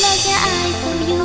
Love your eyes so you